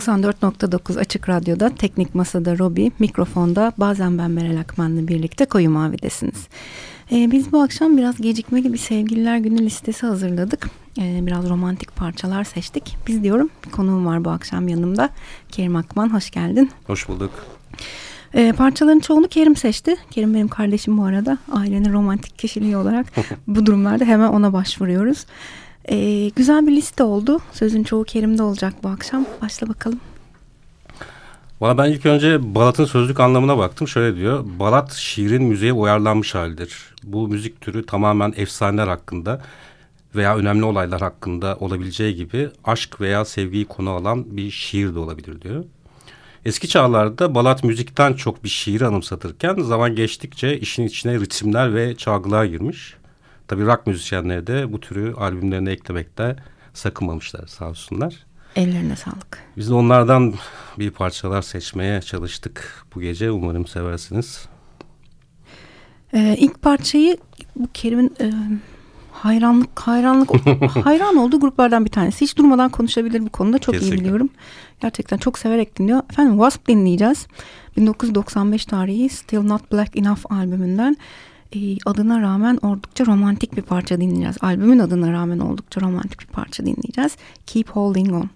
94.9 Açık Radyo'da Teknik Masa'da Robi, mikrofonda bazen ben Meral Akman'la birlikte Koyu Mavi'desiniz. Ee, biz bu akşam biraz gecikmeli bir sevgililer günü listesi hazırladık. Ee, biraz romantik parçalar seçtik. Biz diyorum bir konuğum var bu akşam yanımda. Kerim Akman hoş geldin. Hoş bulduk. Ee, parçaların çoğunu Kerim seçti. Kerim benim kardeşim bu arada. Ailenin romantik kişiliği olarak bu durumlarda hemen ona başvuruyoruz. Ee, güzel bir liste oldu. Sözün çoğu Kerim'de olacak bu akşam. Başla bakalım. Valla ben ilk önce Balat'ın sözlük anlamına baktım. Şöyle diyor. Balat şiirin müziğe uyarlanmış halidir. Bu müzik türü tamamen efsaneler hakkında veya önemli olaylar hakkında olabileceği gibi aşk veya sevgiyi konu alan bir şiir de olabilir diyor. Eski çağlarda balat müzikten çok bir şiiri anımsatırken zaman geçtikçe işin içine ritimler ve çalgılar girmiş. Tabii rock müzisyenleri de bu türü albümlerine eklemekte sakınmamışlar sağ olsunlar. Ellerine sağlık. Biz de onlardan bir parçalar seçmeye çalıştık bu gece. Umarım seversiniz. Ee, ilk parçayı bu Kerim'in e, hayranlık hayranlık hayran olduğu gruplardan bir tanesi. Hiç durmadan konuşabilir bu konuda. Çok Kesinlikle. iyi biliyorum. Gerçekten çok severek dinliyor. Efendim Wasp dinleyeceğiz. 1995 tarihi Still Not Black Enough albümünden e, adına rağmen oldukça romantik bir parça dinleyeceğiz. Albümün adına rağmen oldukça romantik bir parça dinleyeceğiz. Keep Holding On.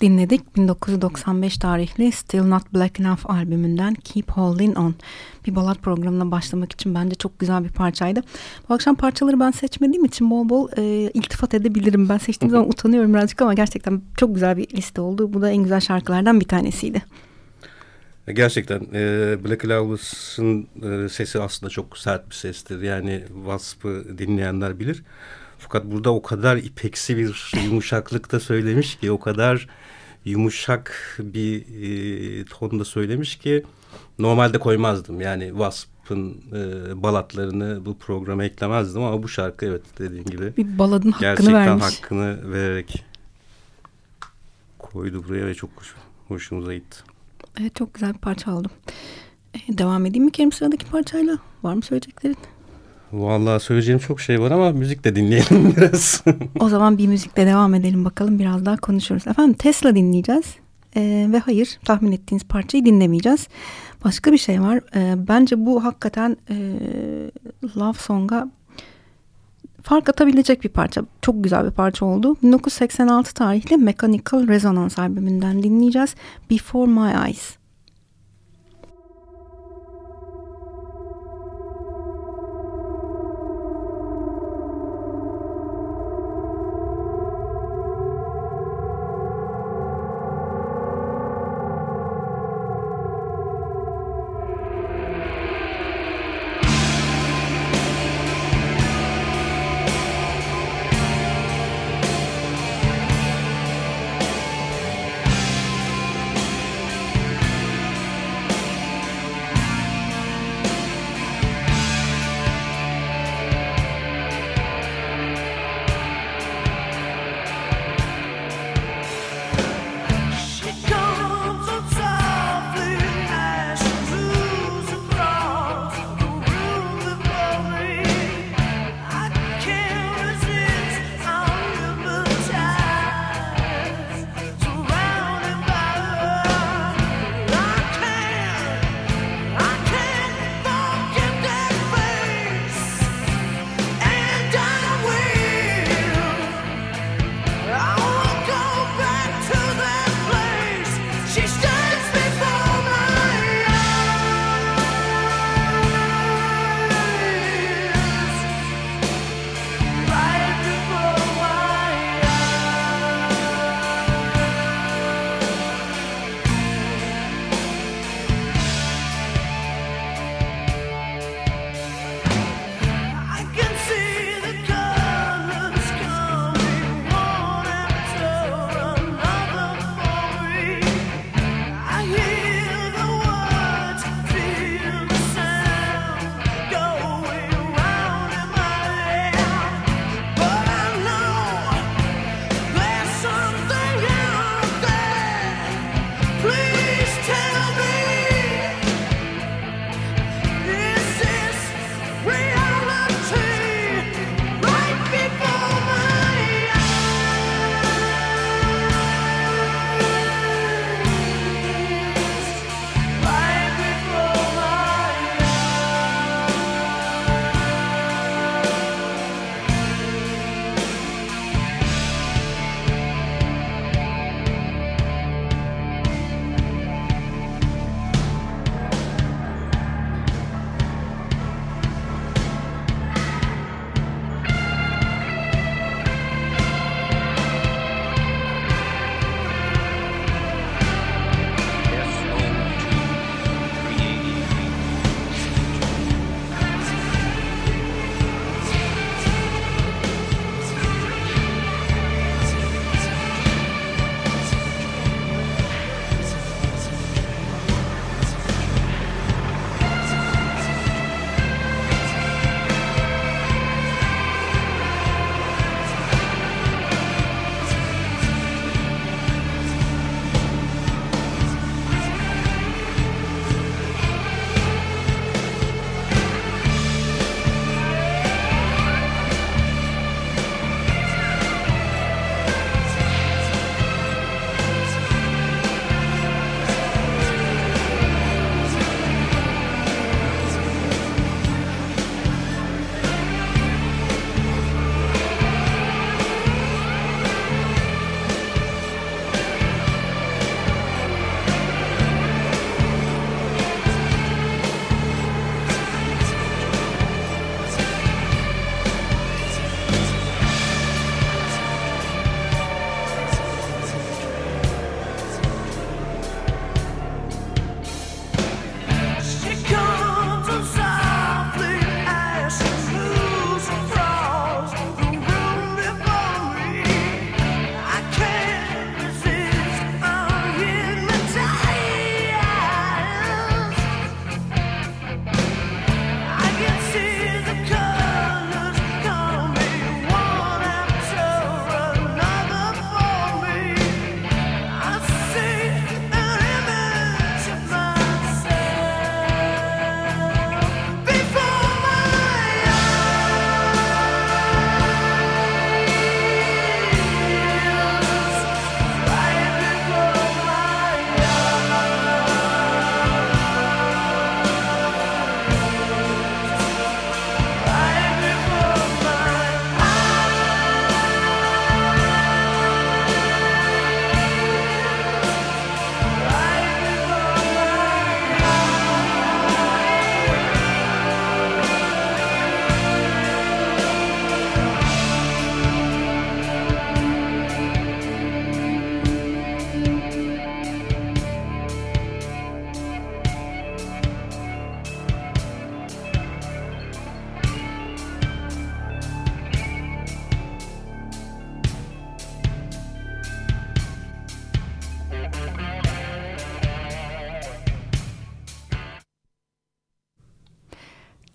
Dinledik. 1995 tarihli Still Not Black Enough albümünden Keep Holding On. Bir balat programına başlamak için bence çok güzel bir parçaydı. Bu akşam parçaları ben seçmediğim için bol bol e, iltifat edebilirim. Ben seçtiğim zaman utanıyorum birazcık ama gerçekten çok güzel bir liste oldu. Bu da en güzel şarkılardan bir tanesiydi. Gerçekten e, Black Loveless'ın e, sesi aslında çok sert bir sestir. Yani Wasp'ı dinleyenler bilir. Fakat burada o kadar ipeksi bir yumuşaklıkta söylemiş ki o kadar yumuşak bir e, tonda söylemiş ki normalde koymazdım. Yani Wasp'ın e, balatlarını bu programa eklemezdim ama bu şarkı evet dediğin gibi bir baladın hakkını gerçekten vermiş. hakkını vererek koydu buraya ve çok hoş, hoşumuza gitti. Evet çok güzel bir parça aldım. Ee, devam edeyim mi Kerim sıradaki parçayla? Var mı söyleyeceklerin? Vallahi söyleyeceğim çok şey var ama müzik de dinleyelim biraz. o zaman bir müzikle devam edelim bakalım biraz daha konuşuruz. Efendim Tesla dinleyeceğiz. Ee, ve hayır tahmin ettiğiniz parçayı dinlemeyeceğiz. Başka bir şey var. Ee, bence bu hakikaten e, Love Song'a fark atabilecek bir parça. Çok güzel bir parça oldu. 1986 tarihli Mechanical Resonance albümünden dinleyeceğiz. Before My Eyes.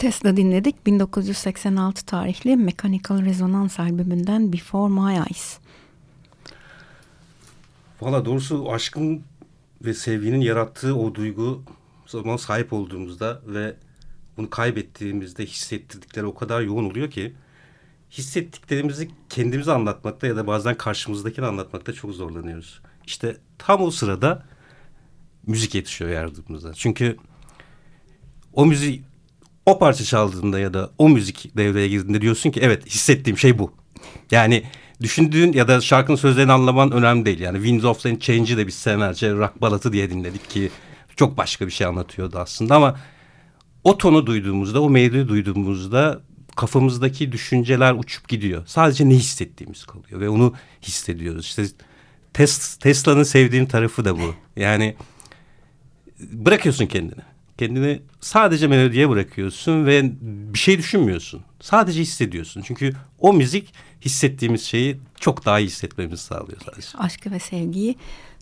Tesla dinledik. 1986 tarihli Mechanical Resonance albümünden Before My Eyes. Valla doğrusu aşkın ve sevginin yarattığı o duygu zaman sahip olduğumuzda ve bunu kaybettiğimizde hissettirdikleri o kadar yoğun oluyor ki hissettiklerimizi kendimize anlatmakta ya da bazen karşımızdakini anlatmakta çok zorlanıyoruz. İşte tam o sırada müzik yetişiyor yardımımıza. Çünkü o müziği o parça çaldığında ya da o müzik devreye girdiğinde diyorsun ki evet hissettiğim şey bu. Yani düşündüğün ya da şarkının sözlerini anlaman önemli değil. Yani Winds of Change'i de biz senelerce rock balatı diye dinledik ki çok başka bir şey anlatıyordu aslında ama o tonu duyduğumuzda, o melodiyi duyduğumuzda kafamızdaki düşünceler uçup gidiyor. Sadece ne hissettiğimiz kalıyor ve onu hissediyoruz. İşte tes Tesla'nın sevdiğim tarafı da bu. Yani bırakıyorsun kendini. Kendini sadece melodiye bırakıyorsun ve bir şey düşünmüyorsun. Sadece hissediyorsun. Çünkü o müzik hissettiğimiz şeyi çok daha iyi hissetmemizi sağlıyor sadece. Aşkı ve sevgiyi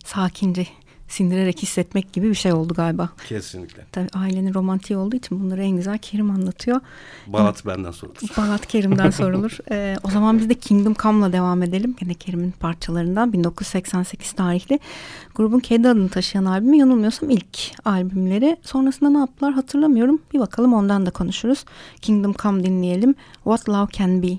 sakince sindirerek hissetmek gibi bir şey oldu galiba. Kesinlikle. Tabii ailenin romantiği olduğu için bunları en güzel Kerim anlatıyor. Balat benden sorulur. Balat Kerim'den sorulur. Ee, o zaman biz de Kingdom Come'la devam edelim. Yine Kerim'in parçalarından 1988 tarihli. Grubun kendi adını taşıyan albümü yanılmıyorsam ilk albümleri. Sonrasında ne yaptılar hatırlamıyorum. Bir bakalım ondan da konuşuruz. Kingdom Come dinleyelim. What Love Can Be.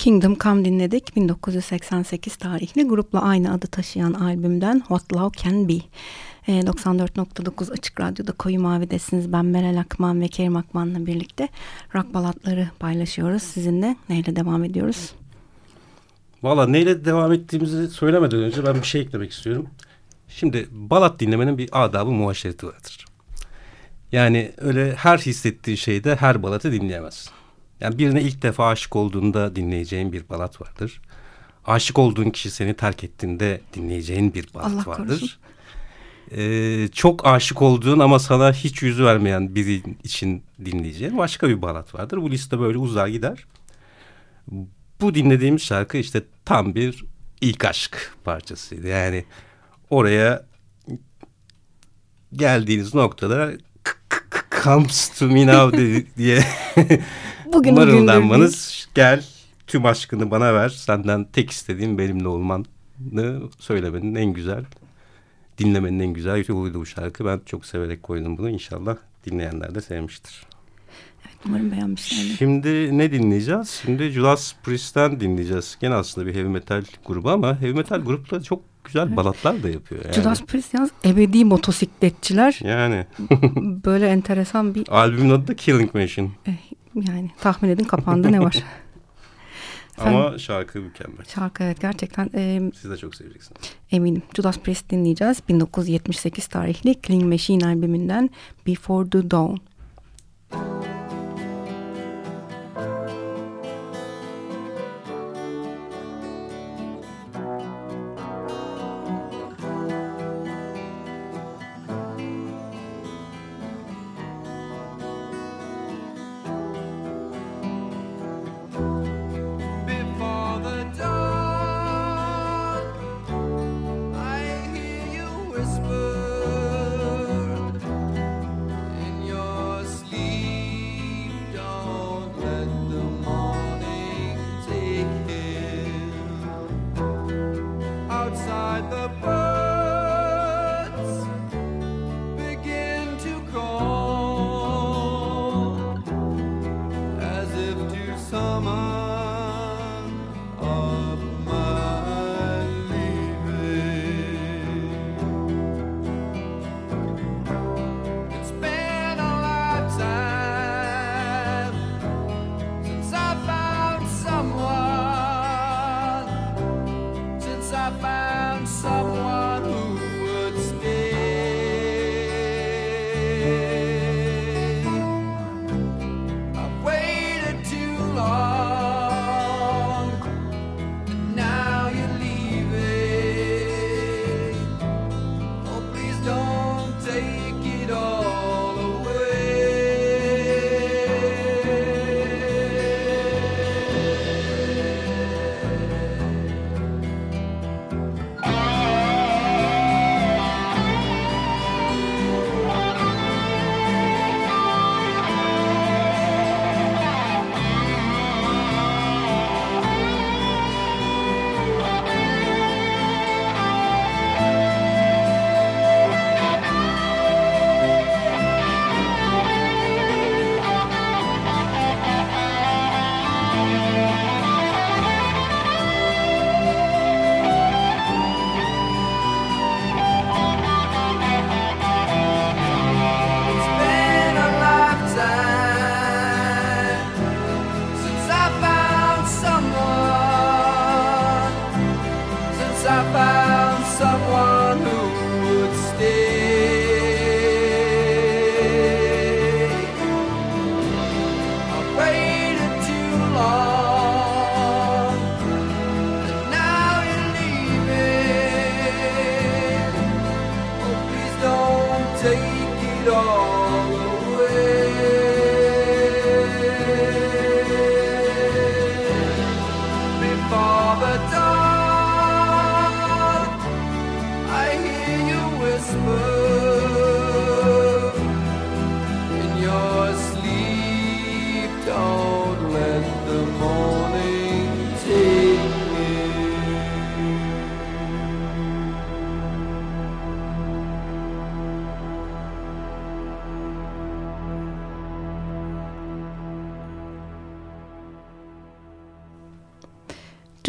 Kingdom Come dinledik. 1988 tarihli grupla aynı adı taşıyan albümden What Love Can Be. E, 94.9 Açık Radyo'da Koyu Mavi'desiniz. Ben Meral Akman ve Kerim Akman'la birlikte rock balatları paylaşıyoruz sizinle. Neyle devam ediyoruz? Valla neyle devam ettiğimizi söylemeden önce ben bir şey eklemek istiyorum. Şimdi balat dinlemenin bir adabı muhaşereti vardır. Yani öyle her hissettiğin şeyde her balatı dinleyemezsin. Yani birine ilk defa aşık olduğunda dinleyeceğin bir balat vardır. Aşık olduğun kişi seni terk ettiğinde dinleyeceğin bir balat Allah vardır. Ee, çok aşık olduğun ama sana hiç yüzü vermeyen biri için dinleyeceğin başka bir balat vardır. Bu liste böyle uzar gider. Bu dinlediğimiz şarkı işte tam bir ilk aşk parçasıydı. Yani oraya geldiğiniz noktada comes to me now diye Bugün mırıldanmanız gel tüm aşkını bana ver senden tek istediğim benimle olmanı söylemenin en güzel dinlemenin en güzel yoluydu bu şarkı. Ben çok severek koydum bunu. İnşallah dinleyenler de sevmiştir. Evet umarım beğenmişlerdir. Şimdi ne dinleyeceğiz? Şimdi Judas Priest'ten dinleyeceğiz. Gene aslında bir heavy metal grubu ama heavy metal grupları çok güzel evet. balatlar da yapıyor. Yani. Judas Priest yalnız ebedi motosikletçiler. Yani. böyle enteresan bir... Albümün adı da Killing Machine. Yani tahmin edin kapağında ne var? Ama şarkı mükemmel. Şarkı evet gerçekten. E, Siz de çok seveceksiniz. Eminim. Judas Priest dinleyeceğiz. 1978 tarihli Killing Machine albümünden Before the Dawn.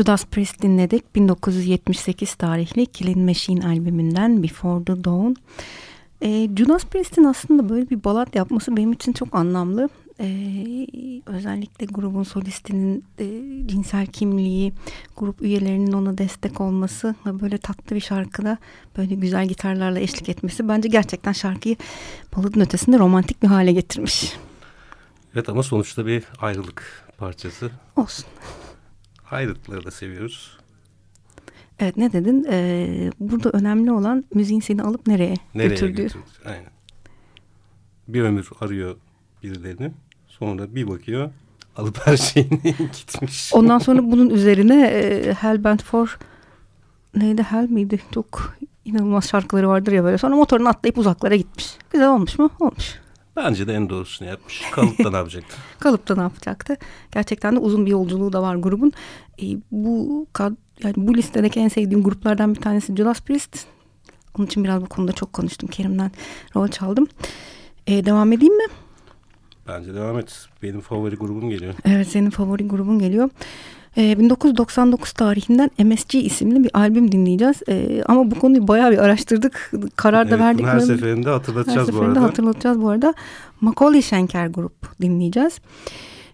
Judas Priest dinledik. 1978 tarihli Killing Machine albümünden Before the Dawn. E, Judas Priest'in aslında böyle bir balat yapması benim için çok anlamlı. E, özellikle grubun solistinin e, cinsel kimliği, grup üyelerinin ona destek olması ve böyle tatlı bir şarkıda böyle güzel gitarlarla eşlik etmesi bence gerçekten şarkıyı baladın ötesinde romantik bir hale getirmiş. Evet ama sonuçta bir ayrılık parçası. Olsun. Ayrılıkları da seviyoruz. Evet ne dedin? Ee, burada önemli olan müziğin seni alıp nereye, nereye götürdüğü. Götürdü? Aynen. Bir ömür arıyor birilerini. Sonra bir bakıyor alıp her şeyini gitmiş. Ondan sonra bunun üzerine e, Hellbent for neydi Hell miydi? Çok inanılmaz şarkıları vardır ya böyle. Sonra motorunu atlayıp uzaklara gitmiş. Güzel olmuş mu? Olmuş. Bence de en doğrusunu yapmış. Kalıpta ne yapacaktı? Kalıpta ne yapacaktı? Gerçekten de uzun bir yolculuğu da var grubun. E, bu yani bu listedeki en sevdiğim gruplardan bir tanesi Judas Priest. Onun için biraz bu konuda çok konuştum. Kerim'den rol çaldım. E, devam edeyim mi? Bence devam et. Benim favori grubum geliyor. Evet senin favori grubun geliyor. E, 1999 tarihinden MSG isimli bir albüm dinleyeceğiz. E, ama bu konuyu bayağı bir araştırdık. Karar da evet, verdik. Her seferinde hatırlatacağız her seferinde bu arada. hatırlatacağız bu arada. Macaulay Schenker grup dinleyeceğiz.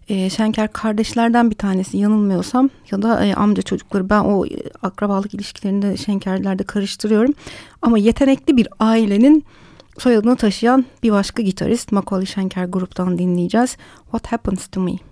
E, Şenker kardeşlerden bir tanesi yanılmıyorsam ya da e, amca çocukları ben o e, akrabalık ilişkilerinde Şenkerlerde karıştırıyorum. Ama yetenekli bir ailenin soyadını taşıyan bir başka gitarist Macaulay Schenker gruptan dinleyeceğiz. What Happens to Me?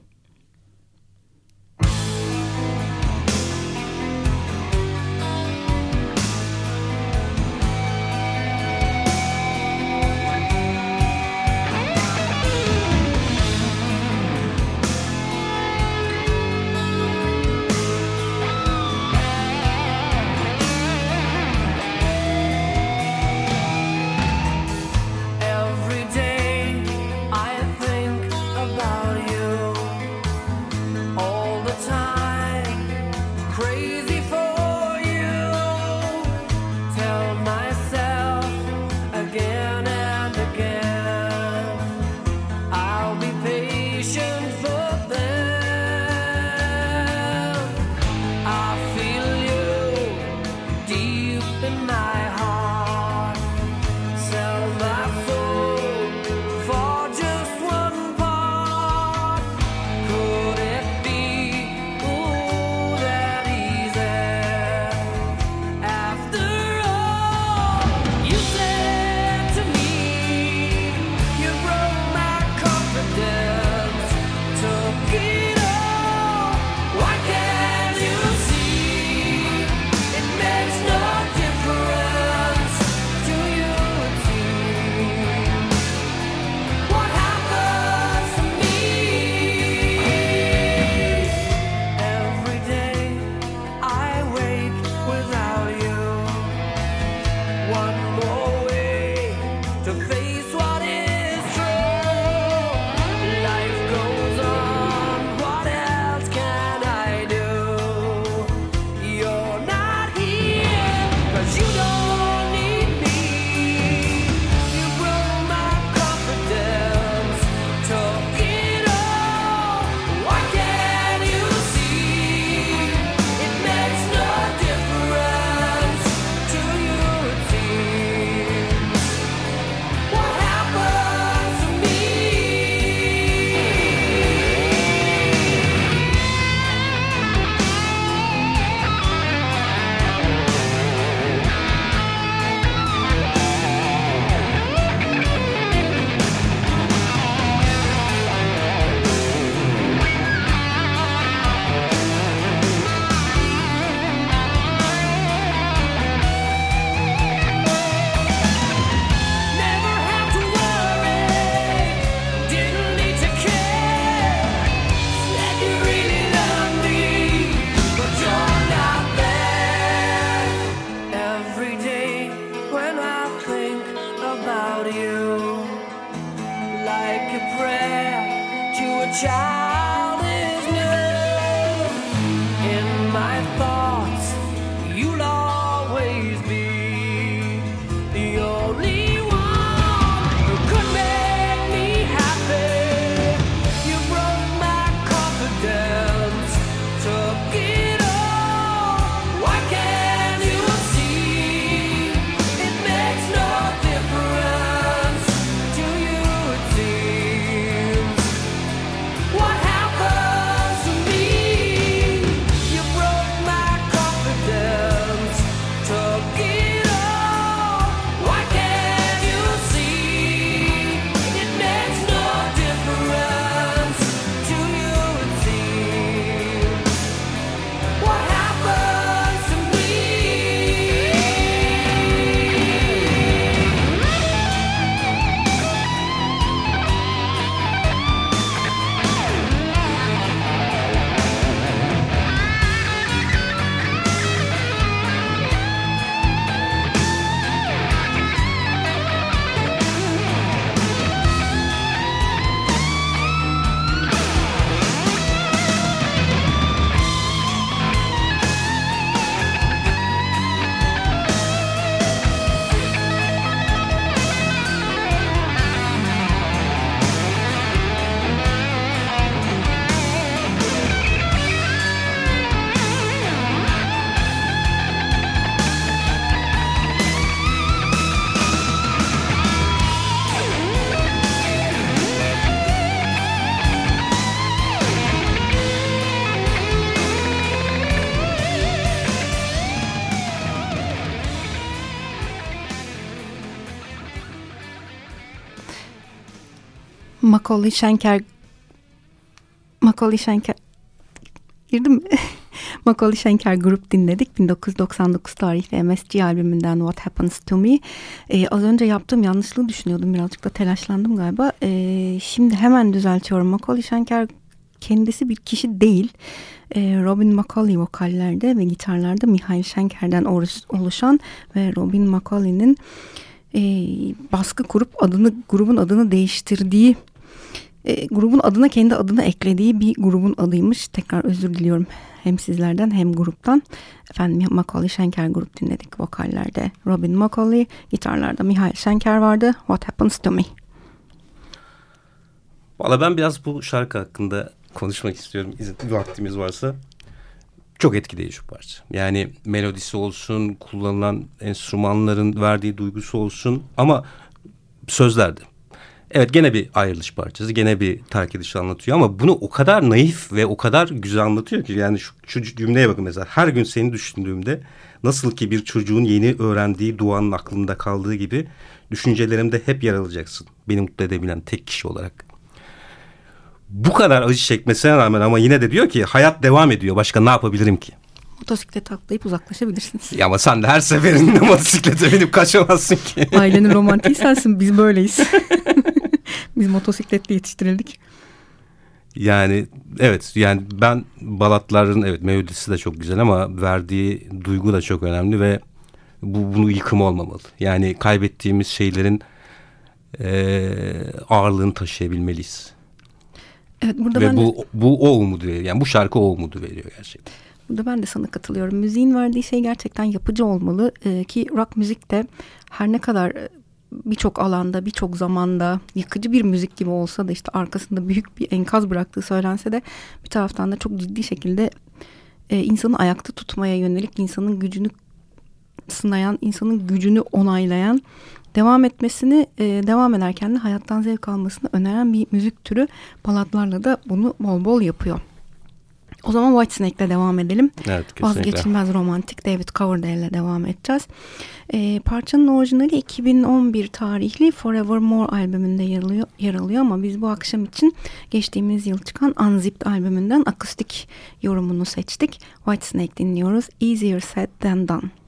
Macaulay Schenker Macaulay Schenker girdim mi? Macaulay Schenker grup dinledik. 1999 tarihli MSG albümünden What Happens to Me. Ee, az önce yaptığım yanlışlığı düşünüyordum. Birazcık da telaşlandım galiba. Ee, şimdi hemen düzeltiyorum. Macaulay Schenker kendisi bir kişi değil. Ee, Robin McCauley vokallerde ve gitarlarda Mihail Schenker'den oluşan ve Robin McCauley'nin e, baskı kurup adını grubun adını değiştirdiği e, grubun adına kendi adını eklediği bir grubun adıymış. Tekrar özür diliyorum hem sizlerden hem gruptan. Efendim Macaulay Schenker grup dinledik vokallerde. Robin Macaulay, gitarlarda Mihail Schenker vardı. What Happens to Me. Valla ben biraz bu şarkı hakkında konuşmak istiyorum. Vaktimiz varsa. Çok etkileyici bir parça. Yani melodisi olsun, kullanılan enstrümanların verdiği duygusu olsun ama sözlerde. Evet gene bir ayrılış parçası, gene bir terk ediş anlatıyor ama bunu o kadar naif ve o kadar güzel anlatıyor ki yani şu, şu cümleye bakın mesela her gün seni düşündüğümde nasıl ki bir çocuğun yeni öğrendiği duanın aklında kaldığı gibi düşüncelerimde hep yer alacaksın. Beni mutlu edebilen tek kişi olarak. Bu kadar acı çekmesine rağmen ama yine de diyor ki hayat devam ediyor. Başka ne yapabilirim ki? Motosiklet atlayıp uzaklaşabilirsiniz. Ya ama sen de her seferinde motosiklete binip kaçamazsın ki. Ailenin romantiği sensin. Biz böyleyiz. Biz motosikletle yetiştirildik. Yani evet yani ben Balatların evet melodisi de çok güzel ama verdiği duygu da çok önemli ve bu bunu yıkım olmamalı. Yani kaybettiğimiz şeylerin e, ağırlığını taşıyabilmeliyiz. Evet burada ve ben bu de... bu o umudu veriyor. Yani bu şarkı o umudu veriyor gerçekten. Burada ben de sana katılıyorum. Müziğin verdiği şey gerçekten yapıcı olmalı ee, ki rock müzik de her ne kadar birçok alanda, birçok zamanda yıkıcı bir müzik gibi olsa da işte arkasında büyük bir enkaz bıraktığı söylense de bir taraftan da çok ciddi şekilde e, insanı ayakta tutmaya yönelik insanın gücünü sınayan, insanın gücünü onaylayan, devam etmesini, e, devam ederken de hayattan zevk almasını öneren bir müzik türü balatlarla da bunu bol bol yapıyor. O zaman Whitesnake'le devam edelim. Evet, kesinlikle. Vazgeçilmez romantik David Coverdale'le devam edeceğiz. E, parçanın orijinali 2011 tarihli Forevermore albümünde yer alıyor, yer alıyor ama biz bu akşam için geçtiğimiz yıl çıkan Unzipped albümünden akustik yorumunu seçtik. Whitesnake dinliyoruz. Easier Said Than Done.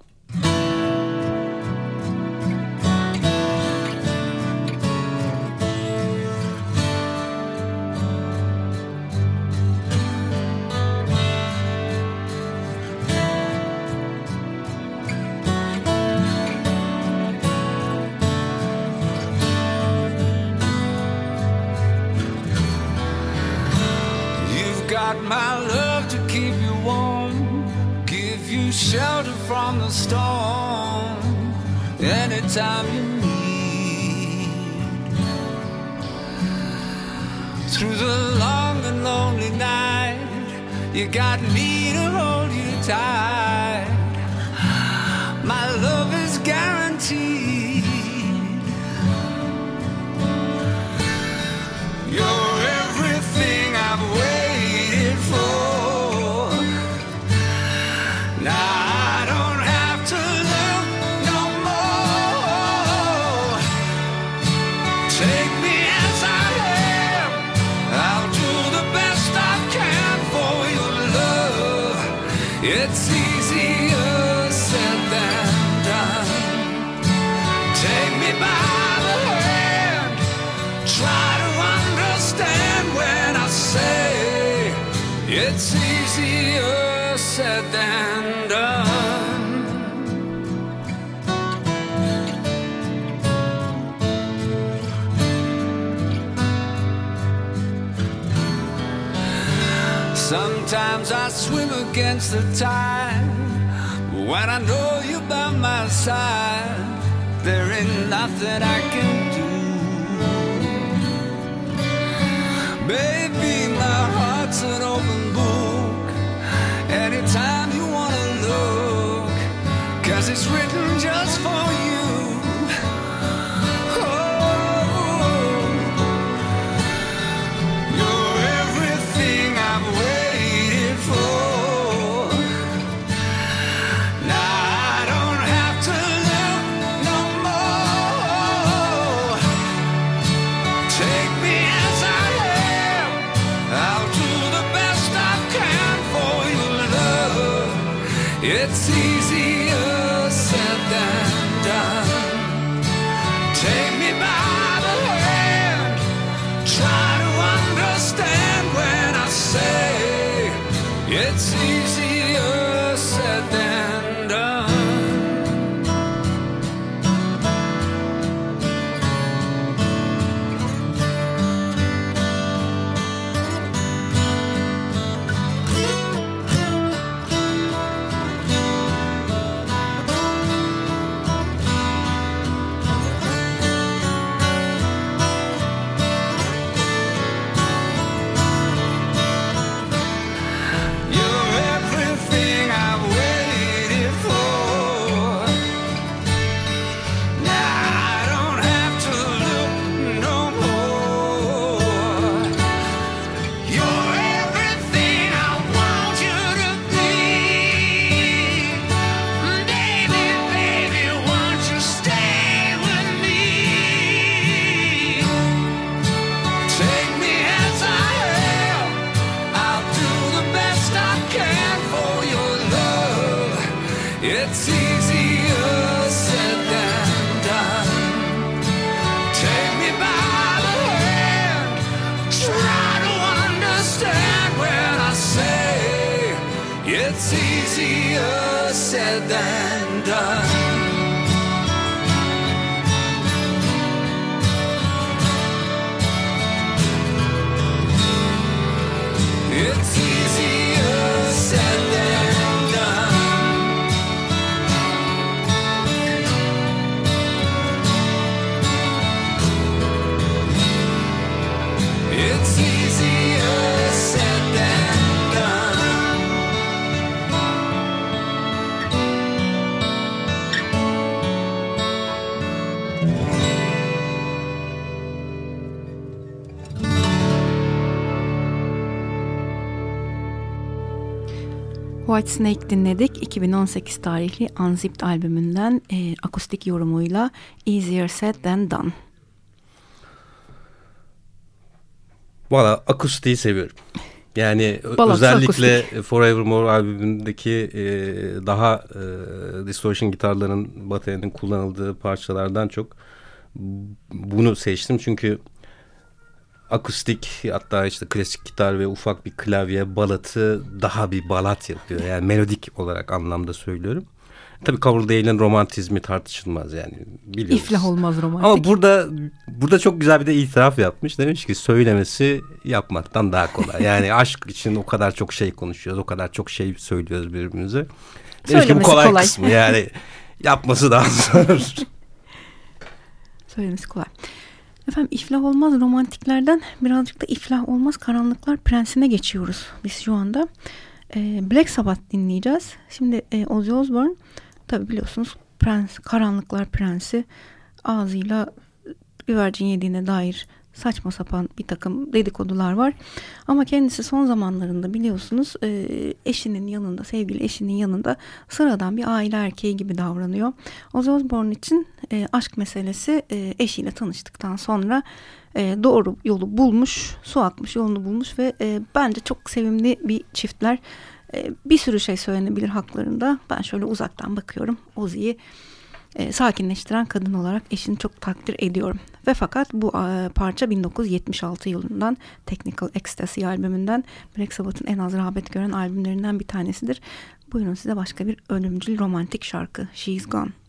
Anytime you need. Through the long and lonely night, you got me to hold you tight. Sometimes I swim against the tide. When I know you're by my side, there ain't nothing I can do. Baby, my heart's an open book. Anytime it's written just for you. White Snake dinledik. 2018 tarihli Unzipped albümünden e, akustik yorumuyla Easier Said Than Done. Valla akustiği seviyorum. Yani özellikle Forevermore albümündeki e, daha e, distortion gitarların, baterinin kullanıldığı parçalardan çok bunu seçtim. Çünkü akustik hatta işte klasik gitar ve ufak bir klavye balatı daha bir balat yapıyor. Yani melodik olarak anlamda söylüyorum. Tabii Coverdale'in romantizmi tartışılmaz yani biliyoruz. İflah olmaz romantik. Ama burada burada çok güzel bir de itiraf yapmış. Demiş ki söylemesi yapmaktan daha kolay. Yani aşk için o kadar çok şey konuşuyoruz. O kadar çok şey söylüyoruz birbirimize. Demiş ki bu Söylemesi kolay, kolay. kısmı. Yani yapması daha zor. Söylemesi kolay. Efendim iflah olmaz romantiklerden birazcık da iflah olmaz karanlıklar prensine geçiyoruz biz şu anda. Ee, Black Sabbath dinleyeceğiz. Şimdi e, Ozzy Osbourne tabi biliyorsunuz prens, karanlıklar prensi ağzıyla güvercin yediğine dair saçma sapan bir takım dedikodular var. Ama kendisi son zamanlarında biliyorsunuz e, eşinin yanında, sevgili eşinin yanında sıradan bir aile erkeği gibi davranıyor. Ozzy Osbourne için e, aşk meselesi e, eşiyle tanıştıktan sonra e, doğru yolu bulmuş, su akmış yolunu bulmuş ve e, bence çok sevimli bir çiftler. E, bir sürü şey söylenebilir haklarında. Ben şöyle uzaktan bakıyorum. Ozzy'yi e, sakinleştiren kadın olarak eşini çok takdir ediyorum. Ve fakat bu parça 1976 yılından Technical Ecstasy albümünden Black Sabbath'ın en az rağbet gören albümlerinden bir tanesidir. Buyurun size başka bir ölümcül romantik şarkı She's Gone.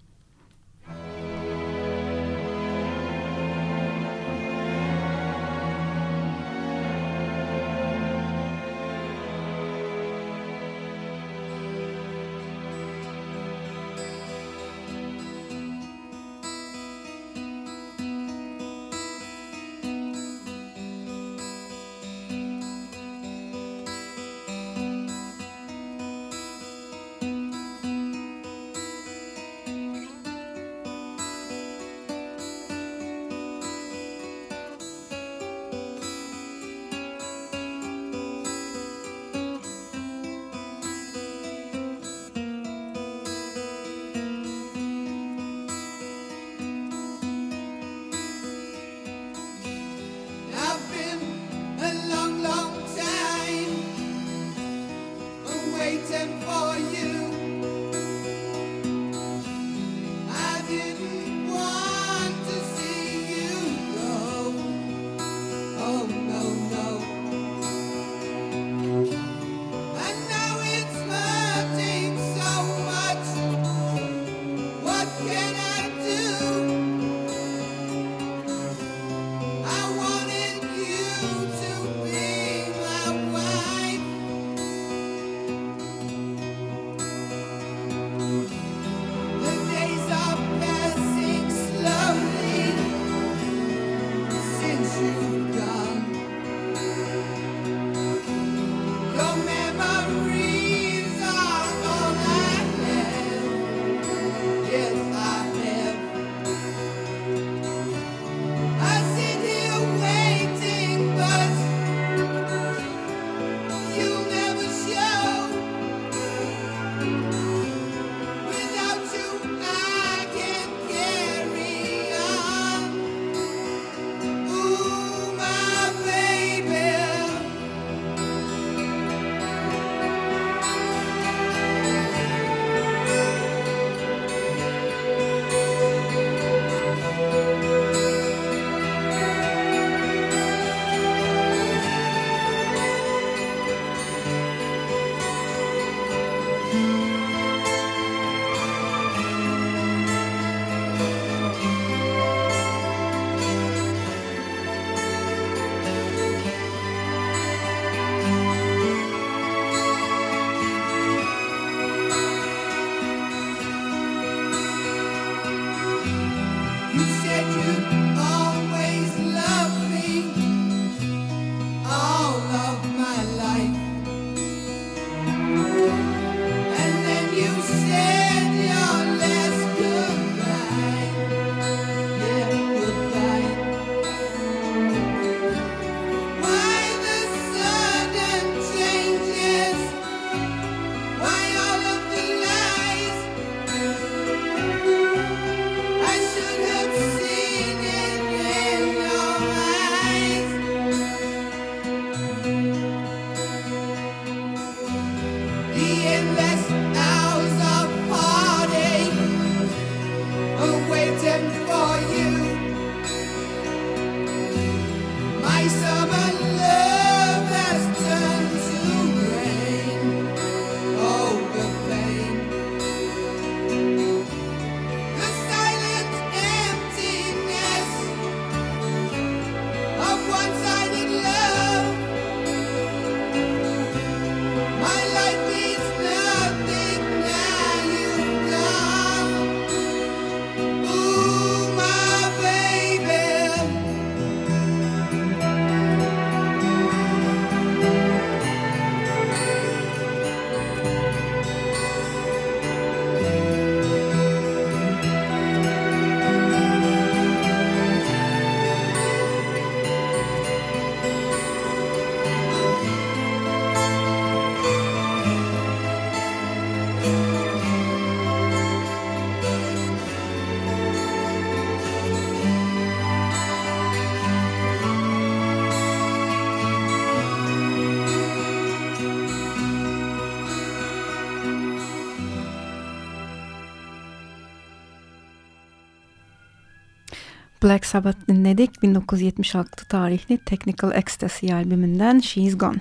Black Sabbath dinledik. 1976 tarihli Technical Ecstasy albümünden She's Gone.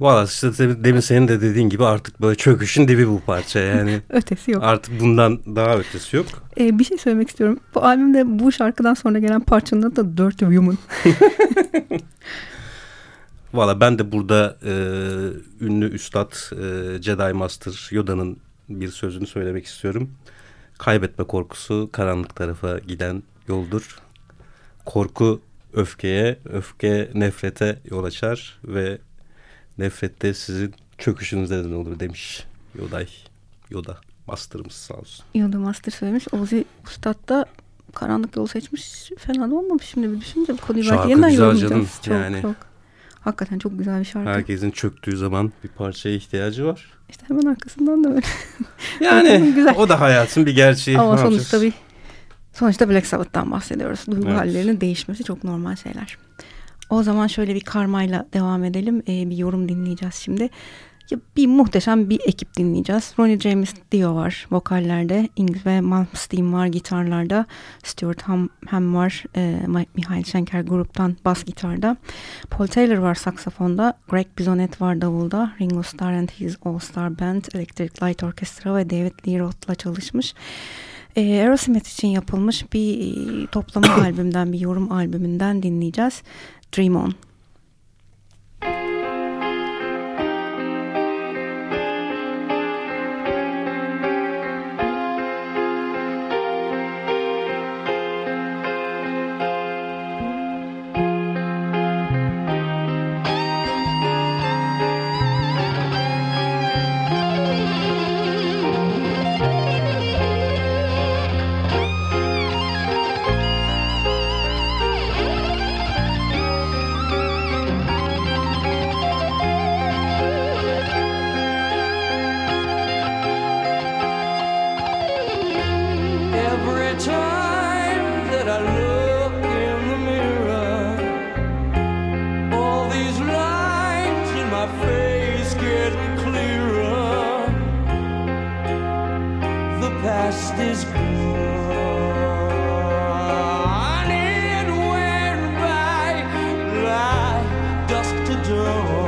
Valla işte demin senin de dediğin gibi artık böyle çöküşün dibi bu parça yani. Ötesi yok. artık bundan daha ötesi yok. Ee, bir şey söylemek istiyorum. Bu albümde bu şarkıdan sonra gelen parçanın adı da Dirty Woman. Valla ben de burada e, ünlü üstad e, Jedi Master Yoda'nın bir sözünü söylemek istiyorum. Kaybetme korkusu karanlık tarafa giden yoldur. Korku öfkeye, öfke nefrete yol açar ve nefrette sizin çöküşünüze neden olur demiş Yoday. Yoda Master'ımız sağ olsun. Yoda Master söylemiş. Ozi Ustad da karanlık yol seçmiş. Fena da olmamış şimdi bir düşünce. Bu konuyu Şarkı belki yeniden yorumlayacağız. canım, Çok yani. çok. Hakikaten çok güzel bir şarkı. Herkesin çöktüğü zaman bir parçaya ihtiyacı var. İşte hemen arkasından da öyle. Yani Güzel. o da hayatın bir gerçeği. Ama sonuçta bir sonuçta Black Sabbath'tan bahsediyoruz. Duygu Evet. hallerinin değişmesi çok normal şeyler. O zaman şöyle bir karmayla devam edelim. Ee, bir yorum dinleyeceğiz şimdi. Ya bir muhteşem bir ekip dinleyeceğiz. Ronnie James Dio var vokallerde. Ings ve Malmsteen var gitarlarda. Stuart Ham, Ham var. E, Mihail Schenker gruptan bas gitarda. Paul Taylor var saksafonda. Greg Bizonet var davulda. Ringo Starr and His All Star Band, Electric Light Orchestra ve David Lee Roth'la çalışmış. E, Aerosmith için yapılmış bir toplama albümden, bir yorum albümünden dinleyeceğiz. Dream On. Every Oh.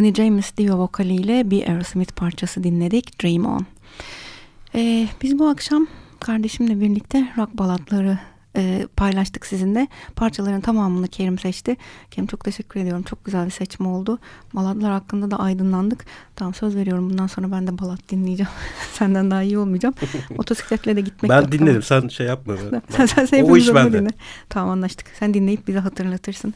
Ronnie James Dio vokaliyle bir Aerosmith parçası dinledik. Dream On. Ee, biz bu akşam kardeşimle birlikte rock balatları e, paylaştık sizinle. Parçaların tamamını Kerim seçti. Kerim çok teşekkür ediyorum. Çok güzel bir seçim oldu. Balatlar hakkında da aydınlandık. Tamam söz veriyorum. Bundan sonra ben de balat dinleyeceğim. Senden daha iyi olmayacağım. Motosikletle de gitmek Ben yok. dinledim sen şey yapma. sen, sen, sen o iş bende. dinle. Tamam anlaştık. Sen dinleyip bize hatırlatırsın.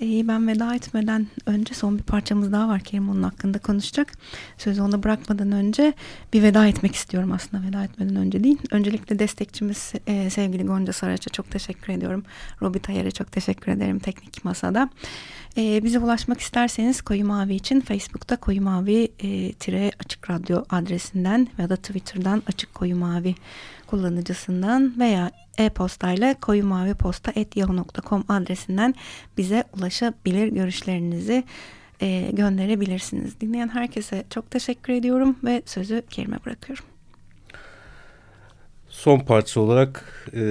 Ee, ben veda etmeden önce son bir parçamız daha var. Kerim onun hakkında konuşacak. Sözü ona bırakmadan önce bir veda etmek istiyorum aslında. Veda etmeden önce değil. Öncelikle destekçimiz e, sevgili Gonca Saraç'a çok teşekkür ediyorum. Robi Tayar'a çok teşekkür ederim teknik masada. Ee, bize ulaşmak isterseniz Koyu Mavi için Facebook'ta Koyu Mavi e, tire Açık Radyo adresinden ya da Twitter'dan Açık Koyu Mavi kullanıcısından veya e-postayla koyumaviposta.yahoo.com adresinden bize ulaşabilir görüşlerinizi e, gönderebilirsiniz. Dinleyen herkese çok teşekkür ediyorum ve sözü Kerim'e bırakıyorum. Son parça olarak e,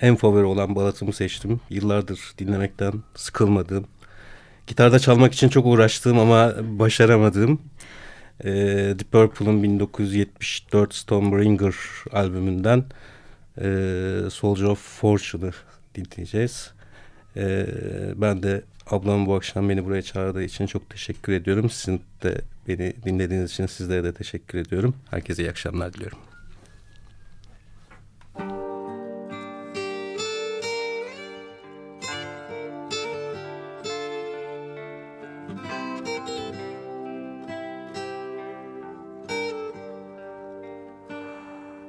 en favori olan balatımı seçtim. Yıllardır dinlemekten sıkılmadığım, gitarda çalmak için çok uğraştığım ama başaramadığım e, The Purple'ın 1974 Stormbringer albümünden e, Soldier of Fortune'ı dinleyeceğiz. E, ben de ablam bu akşam beni buraya çağırdığı için çok teşekkür ediyorum. Sizin de beni dinlediğiniz için sizlere de teşekkür ediyorum. Herkese iyi akşamlar diliyorum.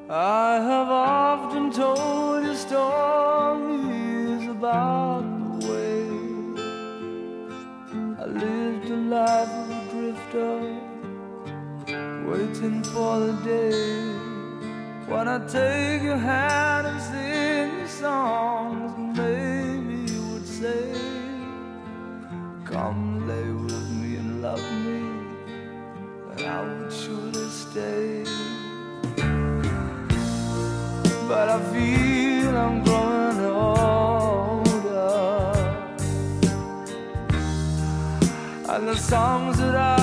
I have told you stories about the way I lived a life of a drifter, waiting for the day when I take your hand and sing you songs. and Maybe you would say, Come lay with me and love me, and I would surely stay songs that I